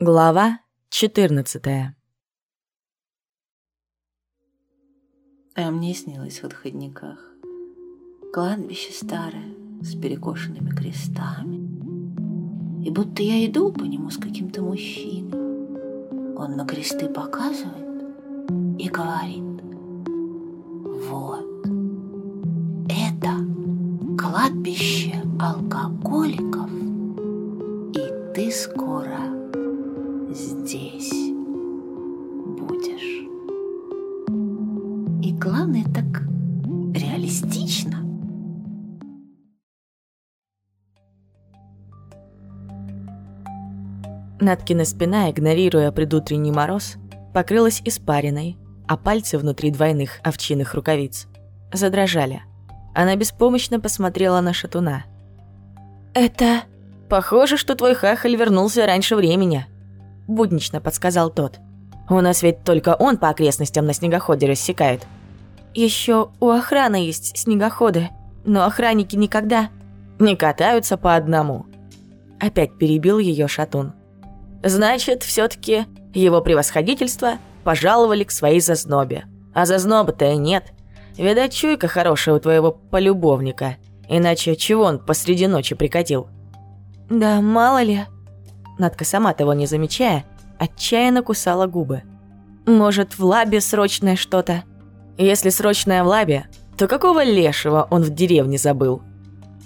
Глава 14 А мне снилось в отходниках. Кладбище старое с перекошенными крестами. И будто я иду по нему с каким-то мужчиной. Он на кресты показывает и говорит Вот, это кладбище алкоголиков И ты скоро здесь будешь. И главное, так реалистично. Наткина спина, игнорируя предутренний мороз, покрылась испариной, а пальцы внутри двойных овчиных рукавиц задрожали. Она беспомощно посмотрела на шатуна. «Это...» «Похоже, что твой хахаль вернулся раньше времени», – буднично подсказал тот. «У нас ведь только он по окрестностям на снегоходе рассекает». Еще у охраны есть снегоходы, но охранники никогда не катаются по одному». Опять перебил ее шатун. «Значит, все таки его превосходительство пожаловали к своей зазнобе. А зазноба-то и нет. Видать, чуйка хорошая у твоего полюбовника. Иначе чего он посреди ночи прикатил?» «Да мало ли», Надка, сама того не замечая, отчаянно кусала губы. «Может, в лабе срочное что-то?» «Если срочное в лабе, то какого лешего он в деревне забыл?»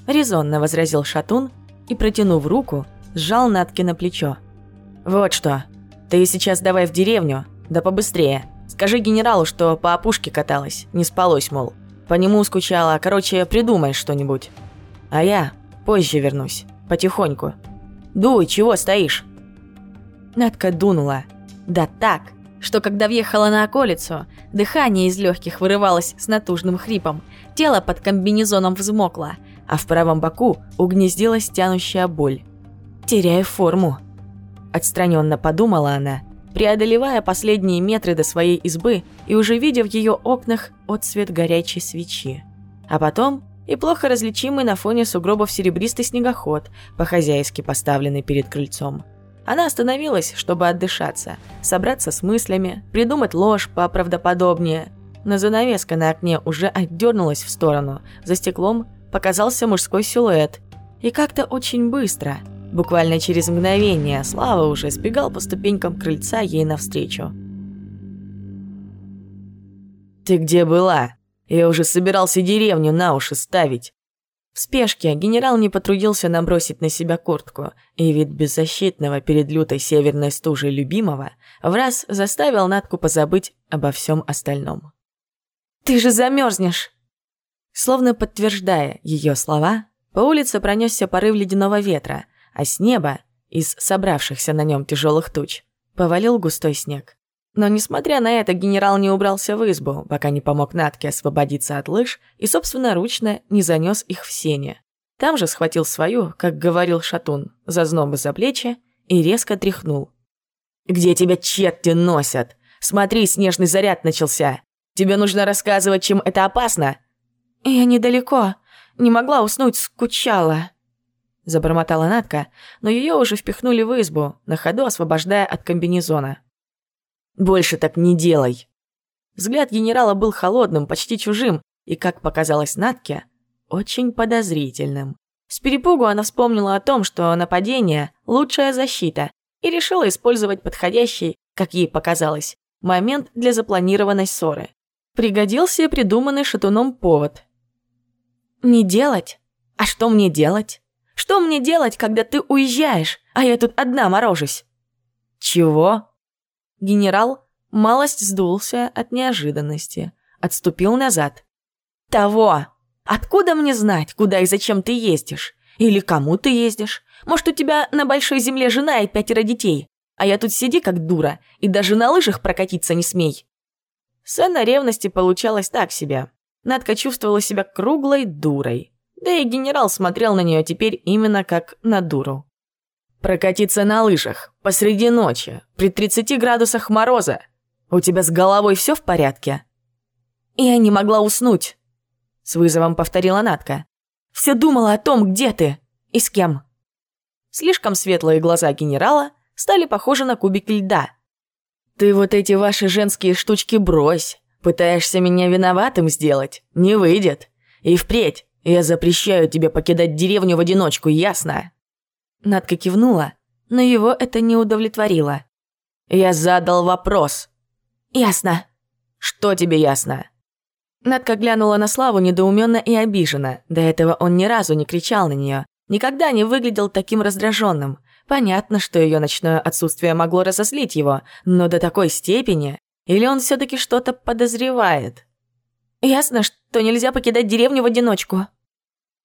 Резонно возразил Шатун и, протянув руку, сжал Натки на плечо. «Вот что, ты сейчас давай в деревню, да побыстрее. Скажи генералу, что по опушке каталась, не спалось, мол. По нему скучала, короче, придумай что-нибудь. А я позже вернусь, потихоньку». Дуй, чего стоишь?» Надка дунула. Да так, что когда въехала на околицу, дыхание из легких вырывалось с натужным хрипом, тело под комбинезоном взмокло, а в правом боку угнездилась тянущая боль. «Теряю форму», – отстраненно подумала она, преодолевая последние метры до своей избы и уже видя в ее окнах отцвет горячей свечи. А потом и плохо различимый на фоне сугробов серебристый снегоход, по-хозяйски поставленный перед крыльцом. Она остановилась, чтобы отдышаться, собраться с мыслями, придумать ложь поправдоподобнее. Но занавеска на окне уже отдернулась в сторону, за стеклом показался мужской силуэт. И как-то очень быстро, буквально через мгновение, Слава уже сбегал по ступенькам крыльца ей навстречу. «Ты где была?» Я уже собирался деревню на уши ставить. В спешке генерал не потрудился набросить на себя куртку, и вид беззащитного перед лютой северной стужей любимого в раз заставил Натку позабыть обо всем остальном. «Ты же замерзнешь!» Словно подтверждая ее слова, по улице пронесся порыв ледяного ветра, а с неба, из собравшихся на нем тяжелых туч, повалил густой снег. Но, несмотря на это, генерал не убрался в избу, пока не помог Натке освободиться от лыж и собственноручно не занес их в сене. Там же схватил свою, как говорил Шатун, за знобы за плечи и резко тряхнул. «Где тебя черти носят? Смотри, снежный заряд начался. Тебе нужно рассказывать, чем это опасно?» «Я недалеко. Не могла уснуть, скучала», – забормотала Натка, но ее уже впихнули в избу, на ходу освобождая от комбинезона. Больше так не делай. Взгляд генерала был холодным, почти чужим, и, как показалось Натке, очень подозрительным. С перепугу она вспомнила о том, что нападение – лучшая защита, и решила использовать подходящий, как ей показалось, момент для запланированной ссоры. Пригодился придуманный шатуном повод. «Не делать? А что мне делать? Что мне делать, когда ты уезжаешь, а я тут одна морожусь?» «Чего?» Генерал малость сдулся от неожиданности, отступил назад. «Того! Откуда мне знать, куда и зачем ты ездишь? Или кому ты ездишь? Может, у тебя на большой земле жена и пятеро детей, а я тут сиди как дура и даже на лыжах прокатиться не смей?» Сцена ревности получалась так себе. Надка чувствовала себя круглой дурой. Да и генерал смотрел на нее теперь именно как на дуру. Прокатиться на лыжах посреди ночи, при 30 градусах мороза. У тебя с головой все в порядке? Я не могла уснуть. С вызовом повторила Натка. Все думала о том, где ты и с кем. Слишком светлые глаза генерала стали похожи на кубики льда. «Ты вот эти ваши женские штучки брось. Пытаешься меня виноватым сделать? Не выйдет. И впредь я запрещаю тебе покидать деревню в одиночку, ясно?» Надка кивнула, но его это не удовлетворило. «Я задал вопрос». «Ясно». «Что тебе ясно?» Надка глянула на Славу недоуменно и обиженно. До этого он ни разу не кричал на нее, никогда не выглядел таким раздраженным. Понятно, что ее ночное отсутствие могло разослить его, но до такой степени... Или он все таки что-то подозревает? «Ясно, что нельзя покидать деревню в одиночку».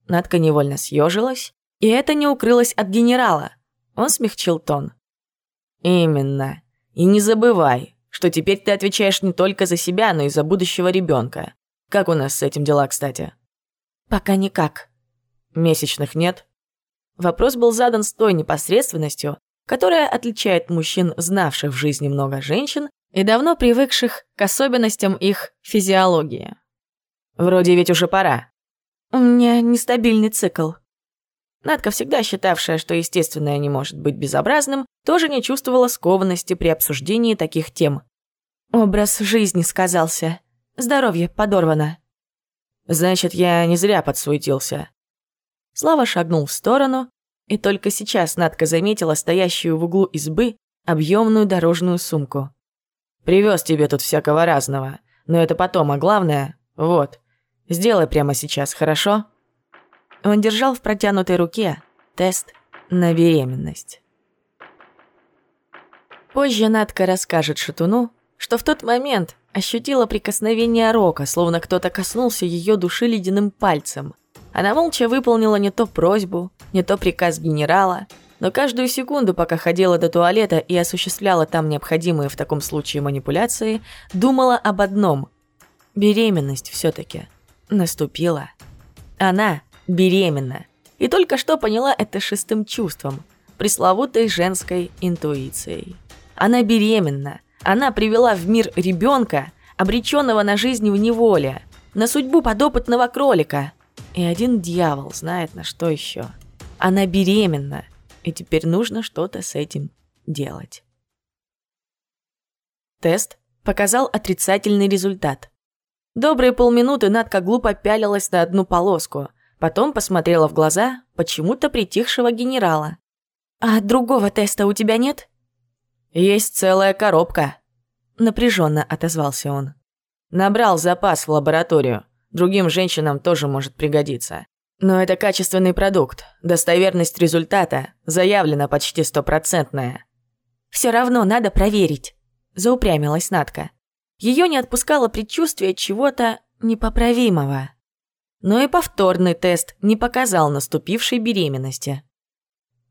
Надка невольно съежилась, и это не укрылось от генерала. Он смягчил тон. «Именно. И не забывай, что теперь ты отвечаешь не только за себя, но и за будущего ребенка. Как у нас с этим дела, кстати?» «Пока никак». «Месячных нет?» Вопрос был задан с той непосредственностью, которая отличает мужчин, знавших в жизни много женщин и давно привыкших к особенностям их физиологии. «Вроде ведь уже пора». «У меня нестабильный цикл». Надка, всегда считавшая, что естественное не может быть безобразным, тоже не чувствовала скованности при обсуждении таких тем. Образ жизни сказался. Здоровье подорвано. Значит, я не зря подсуетился. Слава шагнул в сторону, и только сейчас Надка заметила стоящую в углу избы объемную дорожную сумку. Привез тебе тут всякого разного, но это потом, а главное, вот, сделай прямо сейчас, хорошо?» Он держал в протянутой руке тест на беременность. Позже Надка расскажет Шатуну, что в тот момент ощутила прикосновение Рока, словно кто-то коснулся ее души ледяным пальцем. Она молча выполнила не то просьбу, не то приказ генерала, но каждую секунду, пока ходила до туалета и осуществляла там необходимые в таком случае манипуляции, думала об одном – беременность все-таки наступила. Она беременна. И только что поняла это шестым чувством, пресловутой женской интуицией. Она беременна. Она привела в мир ребенка, обреченного на жизнь в неволе, на судьбу подопытного кролика. И один дьявол знает на что еще. Она беременна, и теперь нужно что-то с этим делать. Тест показал отрицательный результат. Добрые полминуты Надка глупо пялилась на одну полоску, потом посмотрела в глаза почему-то притихшего генерала. «А другого теста у тебя нет?» «Есть целая коробка», — напряженно отозвался он. «Набрал запас в лабораторию. Другим женщинам тоже может пригодиться. Но это качественный продукт. Достоверность результата заявлена почти стопроцентная». «Все равно надо проверить», — заупрямилась Надка. Ее не отпускало предчувствие чего-то непоправимого. Но и повторный тест не показал наступившей беременности.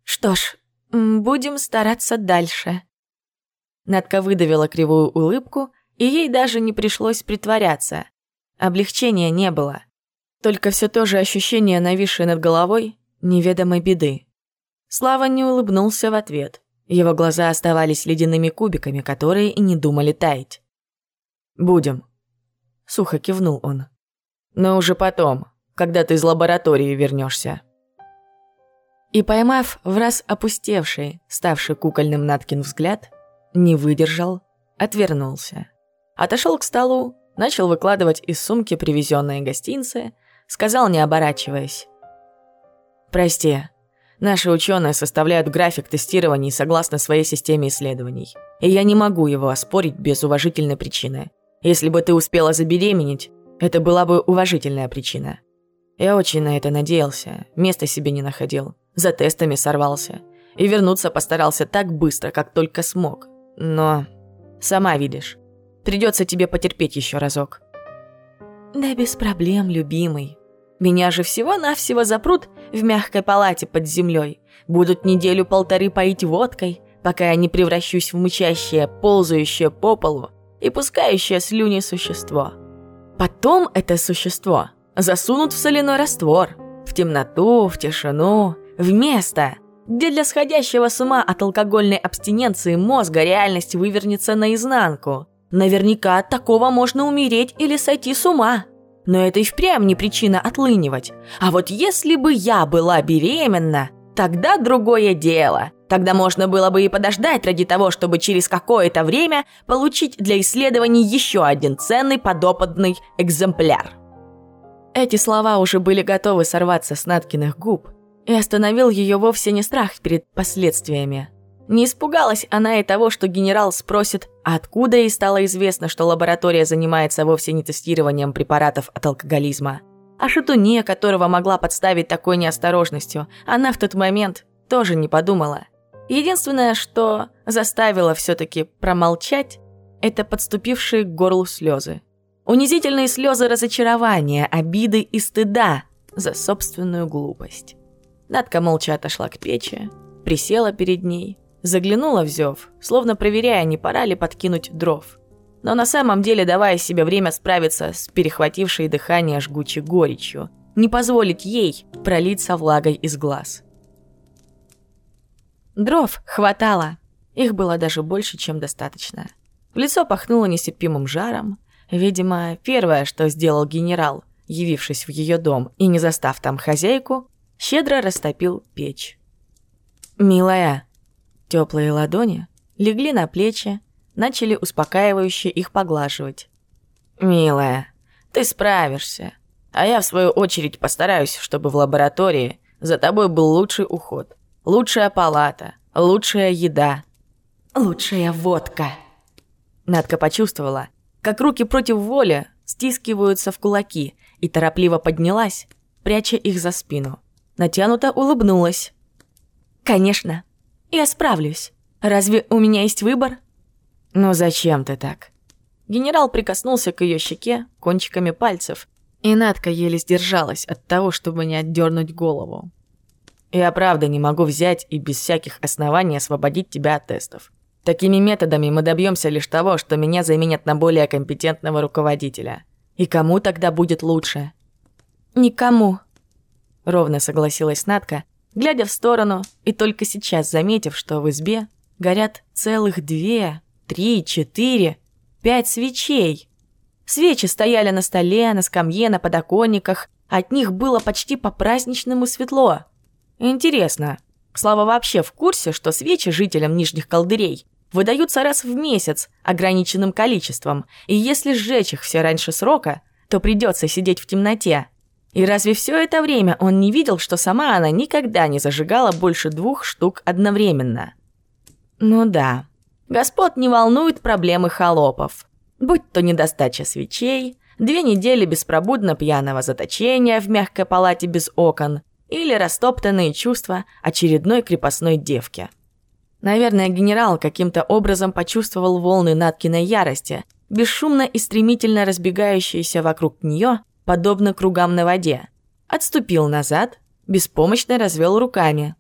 «Что ж, будем стараться дальше», Надка выдавила кривую улыбку, и ей даже не пришлось притворяться. Облегчения не было. Только все то же ощущение, нависшее над головой, неведомой беды. Слава не улыбнулся в ответ. Его глаза оставались ледяными кубиками, которые и не думали таять. «Будем», — сухо кивнул он. «Но уже потом, когда ты из лаборатории вернешься. И поймав в раз опустевший, ставший кукольным Наткин взгляд, не выдержал, отвернулся. Отошел к столу, начал выкладывать из сумки привезенные гостинцы, сказал, не оборачиваясь. «Прости, наши ученые составляют график тестирований согласно своей системе исследований, и я не могу его оспорить без уважительной причины. Если бы ты успела забеременеть, это была бы уважительная причина. Я очень на это надеялся, места себе не находил, за тестами сорвался, и вернуться постарался так быстро, как только смог. Но сама видишь, придется тебе потерпеть еще разок. Да без проблем, любимый. Меня же всего-навсего запрут в мягкой палате под землей. Будут неделю-полторы поить водкой, пока я не превращусь в мычащее, ползающее по полу и пускающее слюни существо. Потом это существо засунут в соляной раствор, в темноту, в тишину, в место, где для сходящего с ума от алкогольной абстиненции мозга реальность вывернется наизнанку. Наверняка от такого можно умереть или сойти с ума. Но это и впрямь не причина отлынивать. А вот если бы я была беременна, тогда другое дело. Тогда можно было бы и подождать ради того, чтобы через какое-то время получить для исследований еще один ценный подопытный экземпляр. Эти слова уже были готовы сорваться с Наткиных губ, и остановил ее вовсе не страх перед последствиями. Не испугалась она и того, что генерал спросит, откуда ей стало известно, что лаборатория занимается вовсе не тестированием препаратов от алкоголизма. О шатуне, которого могла подставить такой неосторожностью, она в тот момент тоже не подумала. Единственное, что заставило все-таки промолчать, это подступившие к горлу слезы. Унизительные слезы разочарования, обиды и стыда за собственную глупость. Надка молча отошла к печи, присела перед ней, заглянула в зев, словно проверяя, не пора ли подкинуть дров. Но на самом деле давая себе время справиться с перехватившей дыхание жгучей горечью, не позволить ей пролиться влагой из глаз. Дров хватало. Их было даже больше, чем достаточно. В лицо пахнуло нестерпимым жаром. Видимо, первое, что сделал генерал, явившись в ее дом и не застав там хозяйку, щедро растопил печь. «Милая!» Теплые ладони легли на плечи, начали успокаивающе их поглаживать. «Милая, ты справишься, а я, в свою очередь, постараюсь, чтобы в лаборатории за тобой был лучший уход. Лучшая палата, лучшая еда, лучшая водка. Надка почувствовала, как руки против воли стискиваются в кулаки и торопливо поднялась, пряча их за спину. Натянуто улыбнулась. «Конечно, я справлюсь. Разве у меня есть выбор?» «Ну зачем ты так?» Генерал прикоснулся к ее щеке кончиками пальцев, и Надка еле сдержалась от того, чтобы не отдернуть голову. Я правда не могу взять и без всяких оснований освободить тебя от тестов. Такими методами мы добьемся лишь того, что меня заменят на более компетентного руководителя. И кому тогда будет лучше? Никому. Ровно согласилась Натка, глядя в сторону и только сейчас заметив, что в избе горят целых две, три, четыре, пять свечей. Свечи стояли на столе, на скамье, на подоконниках. От них было почти по-праздничному светло. Интересно, Слава вообще в курсе, что свечи жителям Нижних Колдырей выдаются раз в месяц ограниченным количеством, и если сжечь их все раньше срока, то придется сидеть в темноте. И разве все это время он не видел, что сама она никогда не зажигала больше двух штук одновременно? Ну да, господ не волнуют проблемы холопов. Будь то недостача свечей, две недели беспробудно пьяного заточения в мягкой палате без окон – или растоптанные чувства очередной крепостной девки. Наверное, генерал каким-то образом почувствовал волны Наткиной ярости, бесшумно и стремительно разбегающиеся вокруг нее, подобно кругам на воде. Отступил назад, беспомощно развел руками.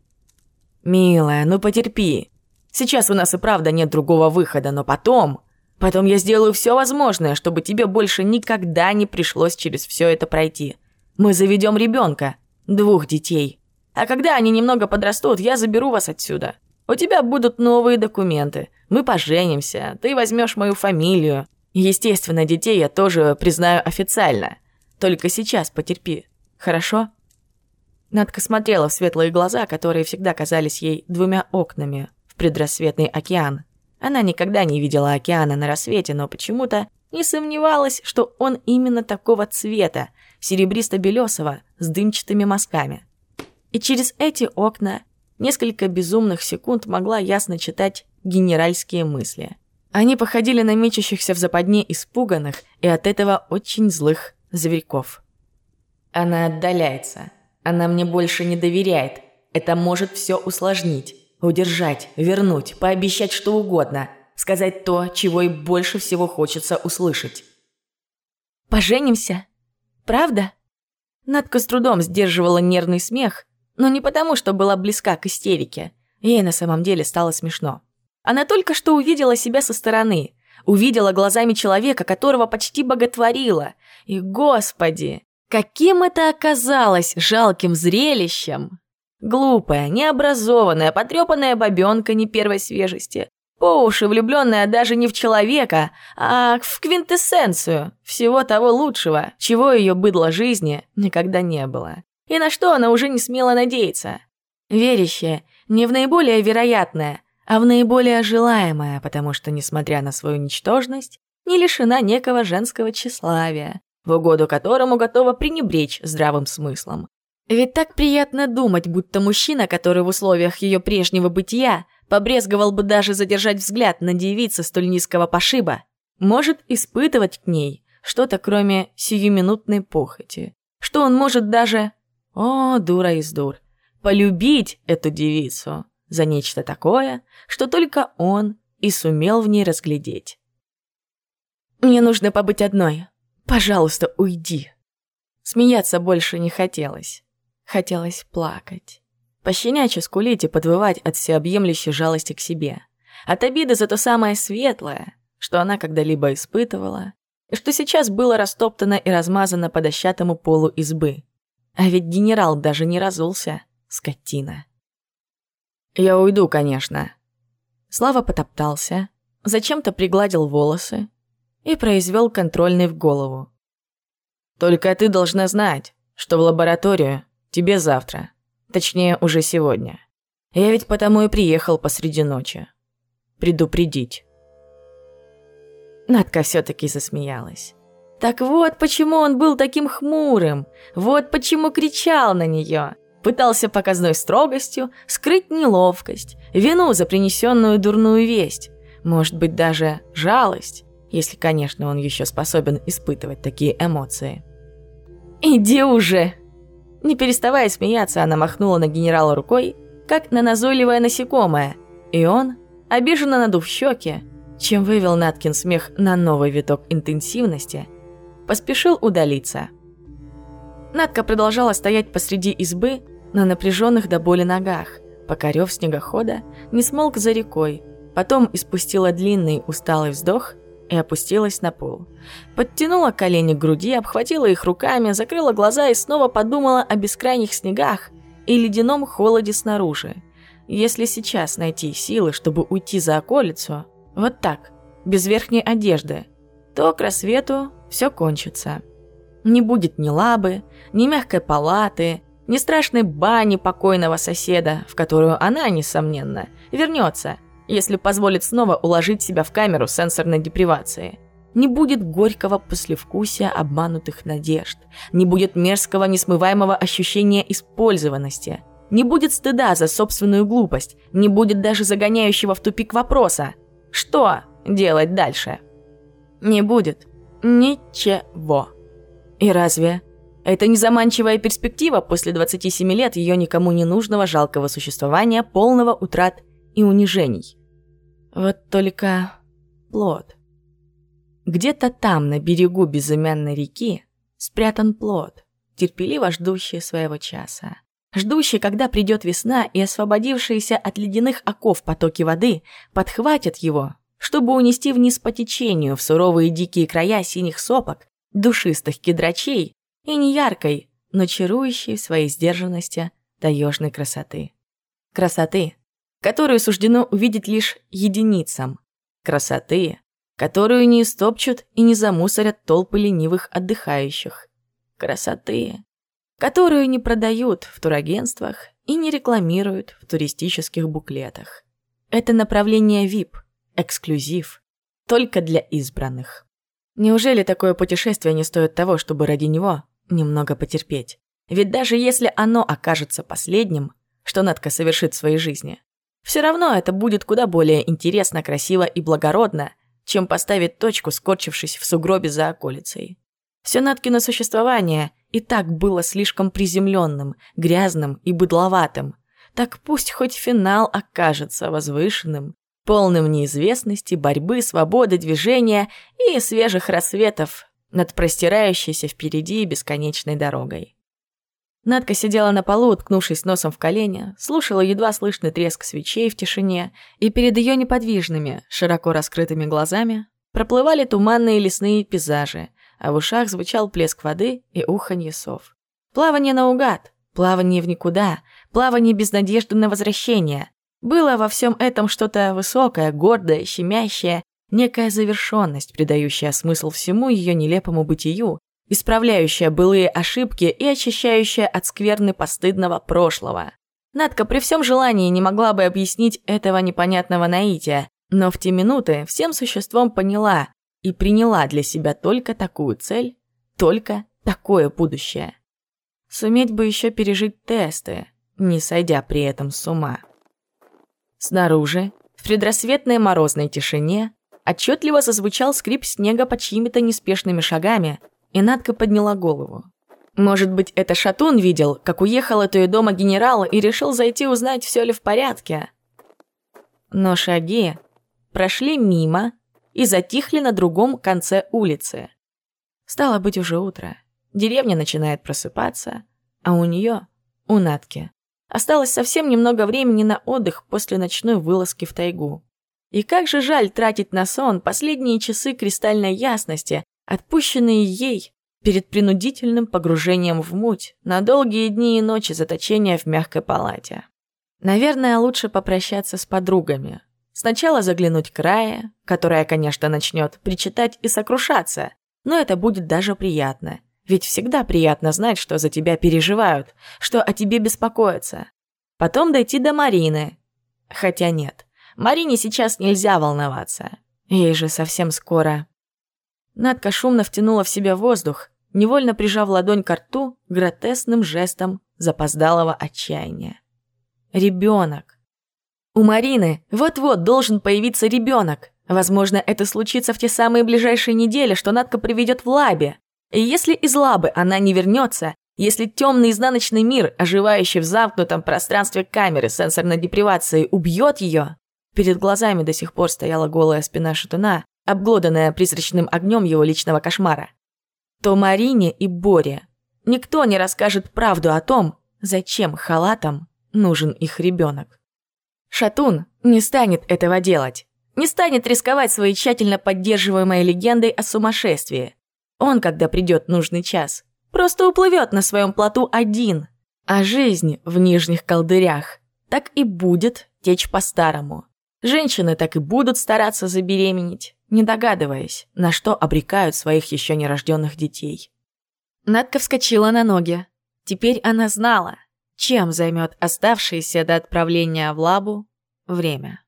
«Милая, ну потерпи. Сейчас у нас и правда нет другого выхода, но потом... Потом я сделаю все возможное, чтобы тебе больше никогда не пришлось через все это пройти. Мы заведем ребенка, Двух детей. А когда они немного подрастут, я заберу вас отсюда. У тебя будут новые документы. Мы поженимся, ты возьмешь мою фамилию. Естественно, детей я тоже признаю официально. Только сейчас потерпи. Хорошо?» Надка смотрела в светлые глаза, которые всегда казались ей двумя окнами в предрассветный океан. Она никогда не видела океана на рассвете, но почему-то не сомневалась, что он именно такого цвета, серебристо-белесого, с дымчатыми мазками. И через эти окна несколько безумных секунд могла ясно читать генеральские мысли. Они походили на мечущихся в западне испуганных и от этого очень злых зверьков. Она отдаляется. Она мне больше не доверяет. Это может все усложнить. Удержать, вернуть, пообещать что угодно. Сказать то, чего ей больше всего хочется услышать. «Поженимся?» Правда? Надка с трудом сдерживала нервный смех, но не потому, что была близка к истерике. Ей на самом деле стало смешно. Она только что увидела себя со стороны, увидела глазами человека, которого почти боготворила. И, господи, каким это оказалось жалким зрелищем! Глупая, необразованная, потрепанная бабёнка не первой свежести, по уши влюбленная даже не в человека, а в квинтэссенцию всего того лучшего, чего ее быдло жизни никогда не было. И на что она уже не смела надеяться. Верящая Не в наиболее вероятное, а в наиболее желаемое, потому что, несмотря на свою ничтожность, не лишена некого женского тщеславия, в угоду которому готова пренебречь здравым смыслом. Ведь так приятно думать, будто мужчина, который в условиях ее прежнего бытия побрезговал бы даже задержать взгляд на девице столь низкого пошиба, может испытывать к ней что-то кроме сиюминутной похоти, что он может даже, о, дура из дур, полюбить эту девицу за нечто такое, что только он и сумел в ней разглядеть. «Мне нужно побыть одной. Пожалуйста, уйди». Смеяться больше не хотелось. Хотелось плакать. Пощенячьи скулить и подвывать от всеобъемлющей жалости к себе. От обиды за то самое светлое, что она когда-либо испытывала, и что сейчас было растоптано и размазано по дощатому полу избы. А ведь генерал даже не разулся, скотина. «Я уйду, конечно». Слава потоптался, зачем-то пригладил волосы и произвел контрольный в голову. «Только ты должна знать, что в лабораторию тебе завтра, точнее, уже сегодня. Я ведь потому и приехал посреди ночи. Предупредить». Надка все таки засмеялась. Так вот почему он был таким хмурым, вот почему кричал на нее. Пытался показной строгостью скрыть неловкость, вину за принесенную дурную весть, может быть даже жалость, если, конечно, он еще способен испытывать такие эмоции. «Иди уже!» Не переставая смеяться, она махнула на генерала рукой, как на назойливое насекомое, и он, обиженно надув щеки, чем вывел Наткин смех на новый виток интенсивности, поспешил удалиться. Надка продолжала стоять посреди избы на напряженных до боли ногах, пока рев снегохода не смолк за рекой, потом испустила длинный усталый вздох и опустилась на пол. Подтянула колени к груди, обхватила их руками, закрыла глаза и снова подумала о бескрайних снегах и ледяном холоде снаружи. Если сейчас найти силы, чтобы уйти за околицу, вот так, без верхней одежды, то к рассвету все кончится. Не будет ни лабы, ни мягкой палаты, ни страшной бани покойного соседа, в которую она, несомненно, вернется, если позволит снова уложить себя в камеру сенсорной депривации. Не будет горького послевкусия обманутых надежд, не будет мерзкого несмываемого ощущения использованности, не будет стыда за собственную глупость, не будет даже загоняющего в тупик вопроса «Что делать дальше?» Не будет ничего. И разве это не заманчивая перспектива после 27 лет ее никому не нужного жалкого существования, полного утрат и унижений. Вот только плод. Где-то там, на берегу безымянной реки, спрятан плод, терпеливо ждущий своего часа. Ждущий, когда придет весна, и освободившиеся от ледяных оков потоки воды подхватят его, чтобы унести вниз по течению в суровые дикие края синих сопок, душистых кедрачей и неяркой, но чарующей в своей сдержанности таежной красоты. Красоты, которую суждено увидеть лишь единицам. Красоты, которую не истопчут и не замусорят толпы ленивых отдыхающих. Красоты, которую не продают в турагентствах и не рекламируют в туристических буклетах. Это направление VIP, эксклюзив, только для избранных. Неужели такое путешествие не стоит того, чтобы ради него немного потерпеть? Ведь даже если оно окажется последним, что Надка совершит в своей жизни, все равно это будет куда более интересно, красиво и благородно, чем поставить точку, скорчившись в сугробе за околицей. Все Наткино существование и так было слишком приземленным, грязным и быдловатым. Так пусть хоть финал окажется возвышенным, полным неизвестности, борьбы, свободы, движения и свежих рассветов над простирающейся впереди бесконечной дорогой. Надка сидела на полу, уткнувшись носом в колени, слушала едва слышный треск свечей в тишине, и перед ее неподвижными, широко раскрытыми глазами проплывали туманные лесные пейзажи, а в ушах звучал плеск воды и уханье сов. Плавание наугад, плавание в никуда, плавание без надежды на возвращение. Было во всем этом что-то высокое, гордое, щемящее, некая завершенность, придающая смысл всему ее нелепому бытию, исправляющая былые ошибки и очищающая от скверны постыдного прошлого. Надка при всем желании не могла бы объяснить этого непонятного наития, но в те минуты всем существом поняла и приняла для себя только такую цель, только такое будущее. Суметь бы еще пережить тесты, не сойдя при этом с ума. Снаружи, в предрассветной морозной тишине, отчетливо зазвучал скрип снега под чьими-то неспешными шагами, и Надка подняла голову. Может быть, это Шатун видел, как уехал от ее дома генерал и решил зайти узнать, все ли в порядке. Но шаги прошли мимо и затихли на другом конце улицы. Стало быть уже утро. Деревня начинает просыпаться, а у нее, у Натки, осталось совсем немного времени на отдых после ночной вылазки в тайгу. И как же жаль тратить на сон последние часы кристальной ясности, отпущенные ей перед принудительным погружением в муть на долгие дни и ночи заточения в мягкой палате. Наверное, лучше попрощаться с подругами. Сначала заглянуть к Рае, которая, конечно, начнет причитать и сокрушаться, но это будет даже приятно. Ведь всегда приятно знать, что за тебя переживают, что о тебе беспокоятся. Потом дойти до Марины. Хотя нет, Марине сейчас нельзя волноваться. Ей же совсем скоро. Надка шумно втянула в себя воздух, невольно прижав ладонь к рту гротесным жестом запоздалого отчаяния. Ребенок. У Марины вот-вот должен появиться ребенок. Возможно, это случится в те самые ближайшие недели, что Надка приведет в лабе. И если из лабы она не вернется, если темный изнаночный мир, оживающий в замкнутом пространстве камеры сенсорной депривации, убьет ее, перед глазами до сих пор стояла голая спина шатуна, обглоданная призрачным огнем его личного кошмара то Марине и Боре никто не расскажет правду о том, зачем халатам нужен их ребенок. Шатун не станет этого делать, не станет рисковать своей тщательно поддерживаемой легендой о сумасшествии. Он, когда придет нужный час, просто уплывет на своем плоту один, а жизнь в нижних колдырях так и будет течь по-старому. Женщины так и будут стараться забеременеть, не догадываясь, на что обрекают своих еще нерожденных детей. Надка вскочила на ноги. Теперь она знала, чем займет оставшееся до отправления в лабу время.